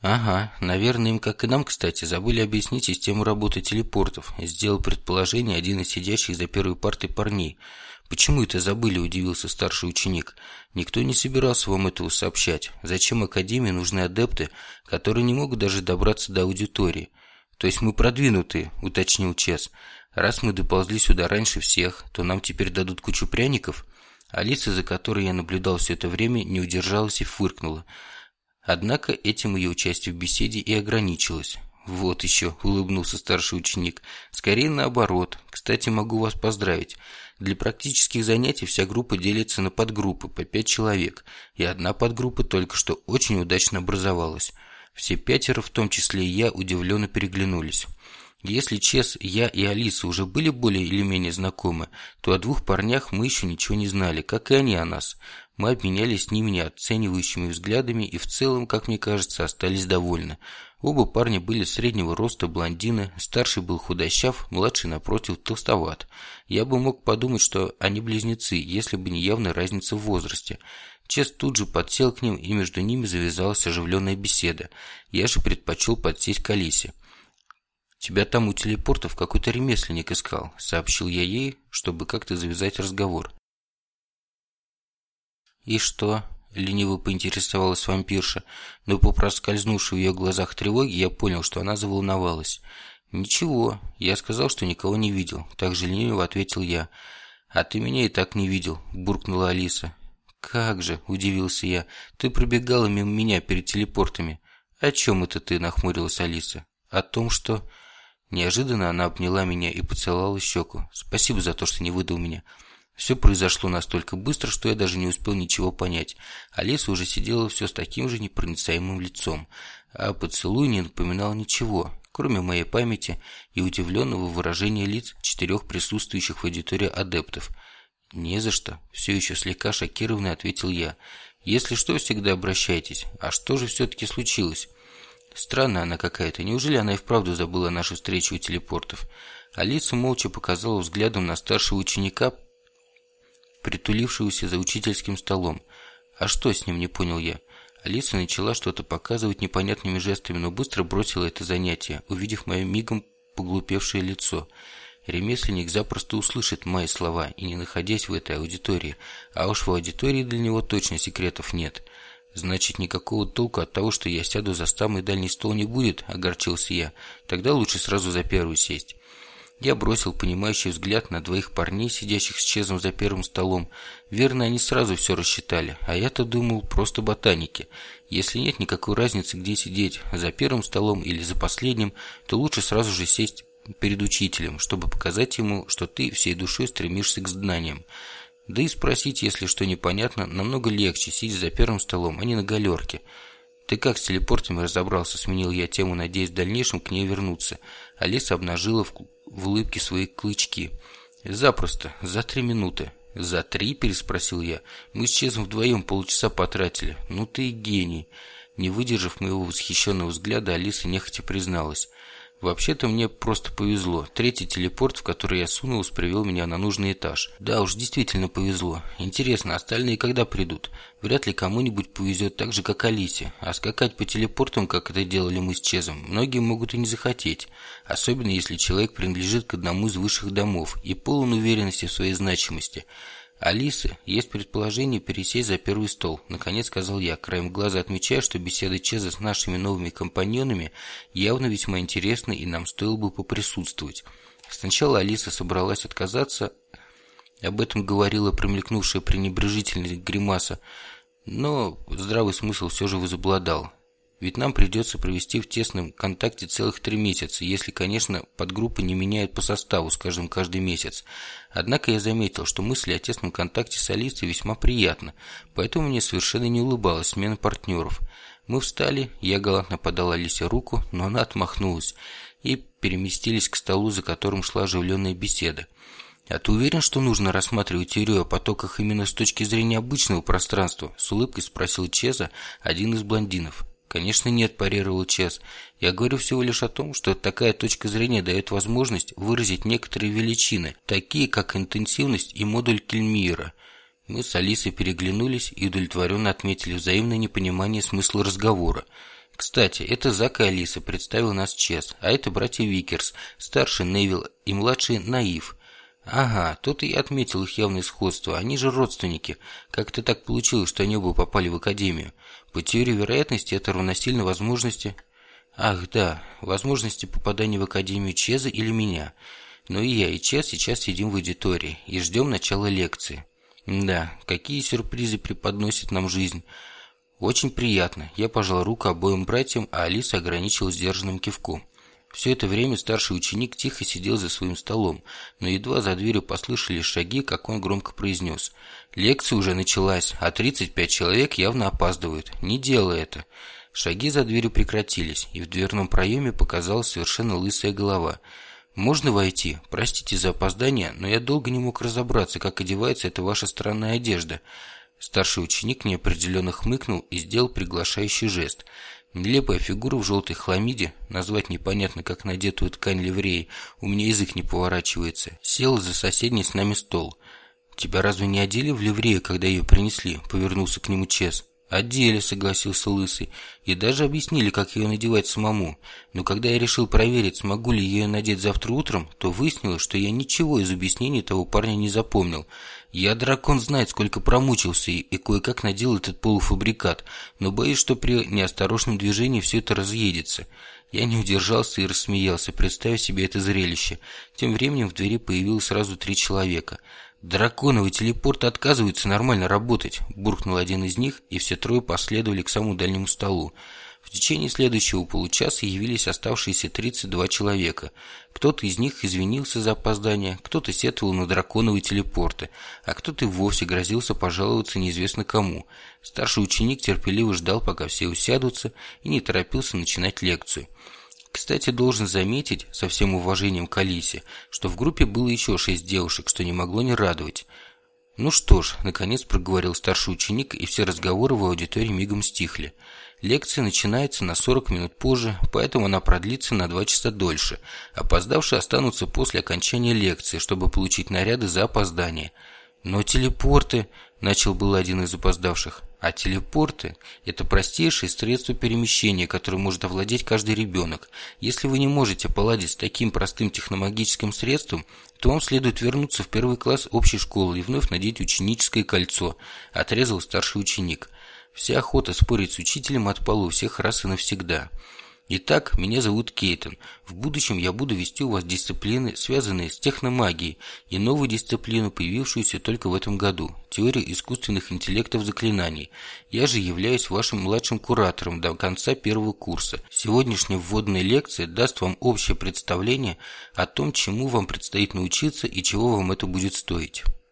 Ага, наверное, им, как и нам, кстати, забыли объяснить систему работы телепортов. Сделал предположение один из сидящих за первой партой парней. Почему это забыли, удивился старший ученик. Никто не собирался вам этого сообщать. Зачем Академии нужны адепты, которые не могут даже добраться до аудитории? То есть мы продвинутые, уточнил Чес. Раз мы доползли сюда раньше всех, то нам теперь дадут кучу пряников? Алиса, за которой я наблюдал все это время, не удержалась и фыркнула. Однако этим ее участие в беседе и ограничилось. «Вот еще», – улыбнулся старший ученик. «Скорее наоборот. Кстати, могу вас поздравить. Для практических занятий вся группа делится на подгруппы по пять человек, и одна подгруппа только что очень удачно образовалась. Все пятеро, в том числе и я, удивленно переглянулись. Если Чес, я и Алиса уже были более или менее знакомы, то о двух парнях мы еще ничего не знали, как и они о нас. Мы обменялись с ними неоценивающими взглядами и в целом, как мне кажется, остались довольны. Оба парня были среднего роста блондины, старший был худощав, младший, напротив, толстоват. Я бы мог подумать, что они близнецы, если бы не явная разница в возрасте. Чес тут же подсел к ним, и между ними завязалась оживленная беседа. Я же предпочел подсесть к Алисе. «Тебя там у телепортов какой-то ремесленник искал», — сообщил я ей, чтобы как-то завязать разговор. «И что?» – лениво поинтересовалась вампирша, но по проскользнувшей в ее глазах тревоги я понял, что она заволновалась. «Ничего, я сказал, что никого не видел», – так же лениво ответил я. «А ты меня и так не видел», – буркнула Алиса. «Как же», – удивился я, – «ты пробегала мимо меня перед телепортами». «О чем это ты?» – нахмурилась Алиса. «О том, что...» Неожиданно она обняла меня и поцеловала щеку. «Спасибо за то, что не выдал меня». Все произошло настолько быстро, что я даже не успел ничего понять. Алиса уже сидела все с таким же непроницаемым лицом, а поцелуй не напоминал ничего, кроме моей памяти и удивленного выражения лиц четырех присутствующих в аудитории адептов. «Не за что», – все еще слегка шокированно ответил я. «Если что, всегда обращайтесь. А что же все-таки случилось?» Странная она какая-то. Неужели она и вправду забыла нашу встречу у телепортов? Алиса молча показала взглядом на старшего ученика, притулившегося за учительским столом. А что с ним, не понял я. Алиса начала что-то показывать непонятными жестами, но быстро бросила это занятие, увидев мое мигом поглупевшее лицо. Ремесленник запросто услышит мои слова, и не находясь в этой аудитории. А уж в аудитории для него точно секретов нет. Значит, никакого толку от того, что я сяду за самый дальний стол не будет, огорчился я. Тогда лучше сразу за первый сесть. Я бросил понимающий взгляд на двоих парней, сидящих с Чезом за первым столом. Верно, они сразу все рассчитали, а я-то думал, просто ботаники. Если нет никакой разницы, где сидеть, за первым столом или за последним, то лучше сразу же сесть перед учителем, чтобы показать ему, что ты всей душой стремишься к знаниям. Да и спросить, если что непонятно, намного легче, сидя за первым столом, а не на галерке. «Ты как с телепортами разобрался?» – сменил я тему, надеясь в дальнейшем к ней вернуться. Алиса обнажила в в улыбке свои клычки. «Запросто, за три минуты». «За три?» – переспросил я. «Мы с Чезом вдвоем полчаса потратили. Ну ты и гений». Не выдержав моего восхищенного взгляда, Алиса нехотя призналась. Вообще-то мне просто повезло. Третий телепорт, в который я сунулся, привел меня на нужный этаж. Да уж, действительно повезло. Интересно, остальные когда придут? Вряд ли кому-нибудь повезет так же, как Алисе. А скакать по телепортам, как это делали мы с Чезом, многие могут и не захотеть. Особенно, если человек принадлежит к одному из высших домов и полон уверенности в своей значимости – «Алиса, есть предположение пересесть за первый стол», – наконец сказал я, краем глаза отмечая, что беседа Чеза с нашими новыми компаньонами явно весьма интересна и нам стоило бы поприсутствовать. Сначала Алиса собралась отказаться, об этом говорила промелькнувшая пренебрежительность гримаса, но здравый смысл все же возобладал. Ведь нам придется провести в тесном контакте целых три месяца, если, конечно, подгруппы не меняют по составу, скажем, каждый месяц. Однако я заметил, что мысли о тесном контакте с Алисой весьма приятна, поэтому мне совершенно не улыбалась смена партнеров. Мы встали, я галантно подал Алисе руку, но она отмахнулась, и переместились к столу, за которым шла оживленная беседа. «А ты уверен, что нужно рассматривать теорию о потоках именно с точки зрения обычного пространства?» С улыбкой спросил Чеза, один из блондинов. «Конечно нет», – парировал Чес. «Я говорю всего лишь о том, что такая точка зрения дает возможность выразить некоторые величины, такие как интенсивность и модуль Кельмира». Мы с Алисой переглянулись и удовлетворенно отметили взаимное непонимание смысла разговора. Кстати, это Зак и Алиса представил нас Чез, а это братья Викерс, старший Невил и младший Наив. Ага, тут я отметил их явное сходство, они же родственники. Как-то так получилось, что они оба попали в академию. По теории вероятности это равносильно возможности... Ах, да, возможности попадания в академию Чеза или меня. Но и я, и Чез сейчас сидим в аудитории и ждем начала лекции. Да, какие сюрпризы преподносит нам жизнь. Очень приятно. Я пожал руку обоим братьям, а Алиса ограничилась сдержанным кивком. Все это время старший ученик тихо сидел за своим столом, но едва за дверью послышались шаги, как он громко произнес. «Лекция уже началась, а 35 человек явно опаздывают. Не делай это». Шаги за дверью прекратились, и в дверном проеме показалась совершенно лысая голова – «Можно войти? Простите за опоздание, но я долго не мог разобраться, как одевается эта ваша странная одежда». Старший ученик неопределенно хмыкнул и сделал приглашающий жест. Нелепая фигура в желтой хламиде, назвать непонятно, как надетую ткань ливреи, у меня язык не поворачивается, сел за соседний с нами стол. «Тебя разве не одели в ливрею, когда ее принесли?» – повернулся к нему Чес. «Одели», — согласился Лысый, — «и даже объяснили, как ее надевать самому. Но когда я решил проверить, смогу ли ее надеть завтра утром, то выяснилось, что я ничего из объяснений того парня не запомнил. Я, дракон, знает, сколько промучился и, и кое-как надел этот полуфабрикат, но боюсь, что при неосторожном движении все это разъедется». Я не удержался и рассмеялся, представив себе это зрелище. Тем временем в двери появилось сразу три человека — «Драконовые телепорты отказываются нормально работать», – буркнул один из них, и все трое последовали к самому дальнему столу. В течение следующего получаса явились оставшиеся 32 человека. Кто-то из них извинился за опоздание, кто-то сетовал на драконовые телепорты, а кто-то и вовсе грозился пожаловаться неизвестно кому. Старший ученик терпеливо ждал, пока все усядутся, и не торопился начинать лекцию. Кстати, должен заметить, со всем уважением к Алисе, что в группе было еще шесть девушек, что не могло не радовать. Ну что ж, наконец проговорил старший ученик, и все разговоры в аудитории мигом стихли. Лекция начинается на 40 минут позже, поэтому она продлится на 2 часа дольше. Опоздавшие останутся после окончания лекции, чтобы получить наряды за опоздание. Но телепорты, начал был один из опоздавших. А телепорты – это простейшее средство перемещения, которым может овладеть каждый ребенок. Если вы не можете поладить с таким простым техномагическим средством, то вам следует вернуться в первый класс общей школы и вновь надеть ученическое кольцо, отрезал старший ученик. Вся охота спорить с учителем отпала у всех раз и навсегда. Итак, меня зовут Кейтон. В будущем я буду вести у вас дисциплины, связанные с техномагией, и новую дисциплину, появившуюся только в этом году – теорию искусственных интеллектов заклинаний. Я же являюсь вашим младшим куратором до конца первого курса. Сегодняшняя вводная лекция даст вам общее представление о том, чему вам предстоит научиться и чего вам это будет стоить.